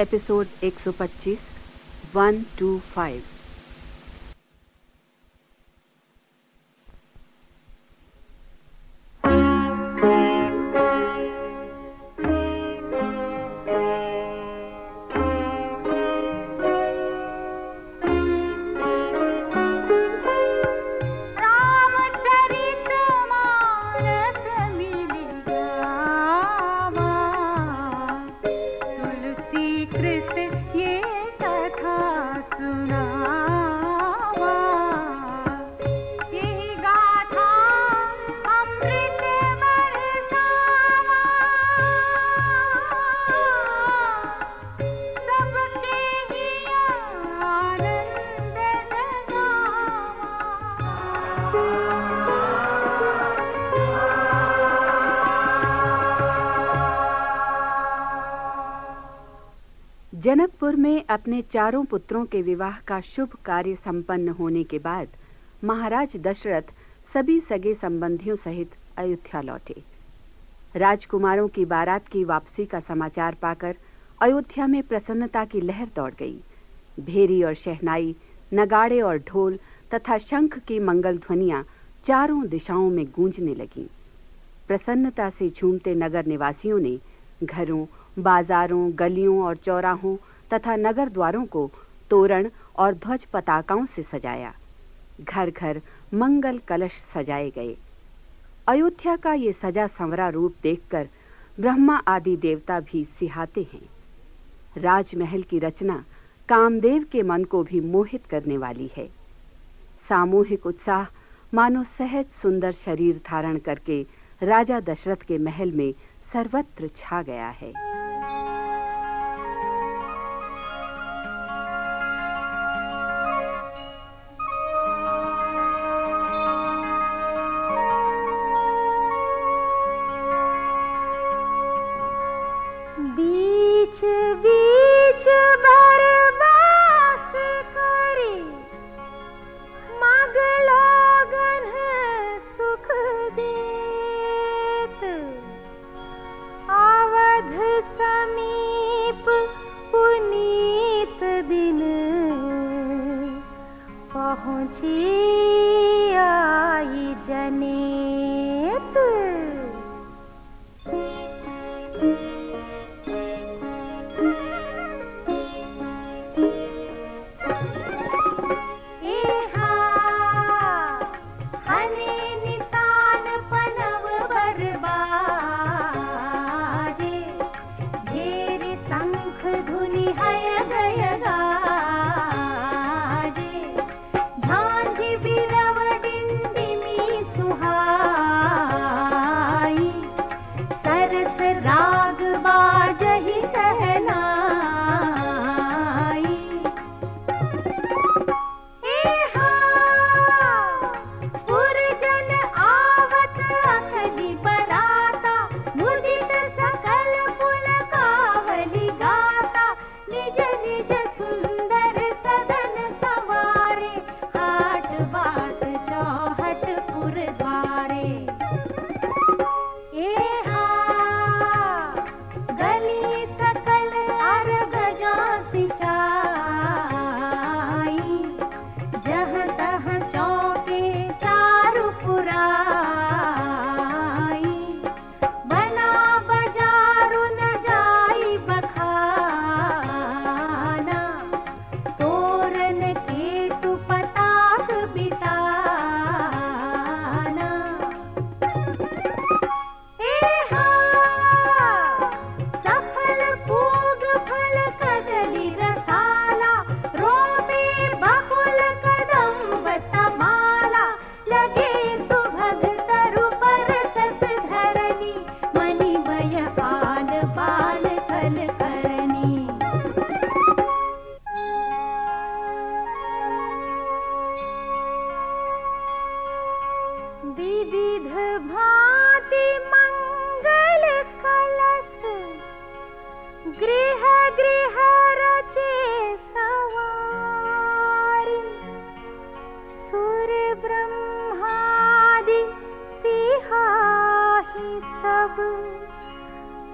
Episode 125 125 Janakpur में अपने चारों पुत्रों के विवाह का शुभ कार्य संपन्न होने के बाद महाराज दशरथ सभी सगे संबंधियों सहित अयोध्या लौटे राजकुमारों की बारात की वापसी का समाचार पाकर अयोध्या में प्रसन्नता की लहर दौड़ गई भेरी और शहनाई नगाड़े और ढोल तथा शंख की मंगल ध्वनिया चारों दिशाओं में गूंजने लगी प्रसन्नता से झूमते नगर निवासियों ने घरों बाजारों गलियों और चौराहों तथा नगर द्वारों को तोरण और ध्वज पताकाओं से सजाया घर घर मंगल कलश सजाए गए अयोध्या का ये सजा संवरा रूप देखकर ब्रह्मा आदि देवता भी सिहाते हैं राजमहल की रचना कामदेव के मन को भी मोहित करने वाली है सामूहिक उत्साह मानो सहज सुंदर शरीर धारण करके राजा दशरथ के महल में सर्वत्र छा गया है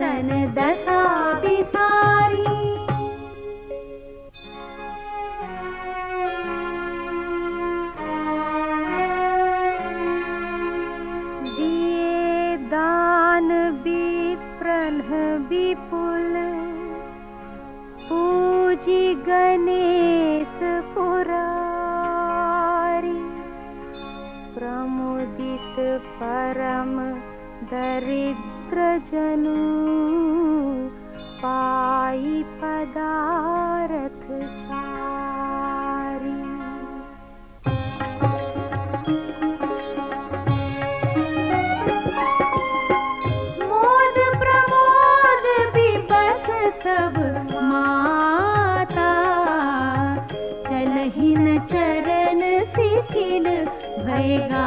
तन दशा पितारी दि दानिप्रल विपुल पूजी गणेश पुरारी प्रमोदित परम रिद्र ज पा पदारथ सारी मोद प्रमोद माता चलहिन चरण सिन भैगा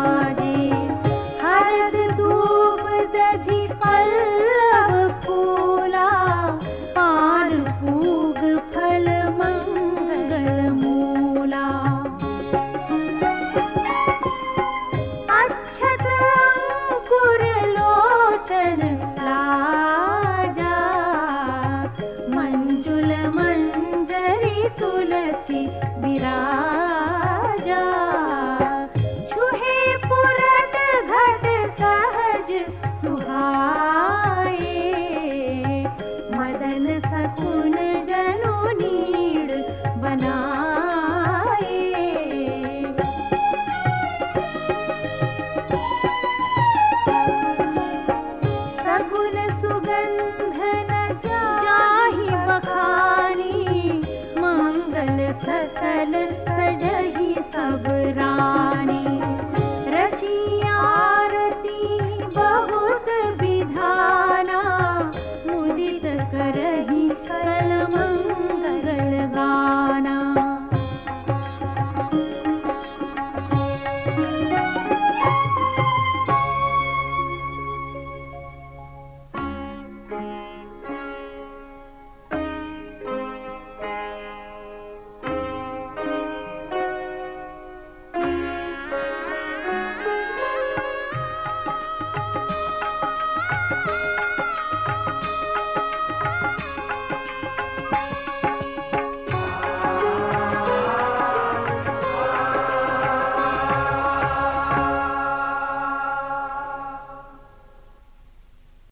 Leonard.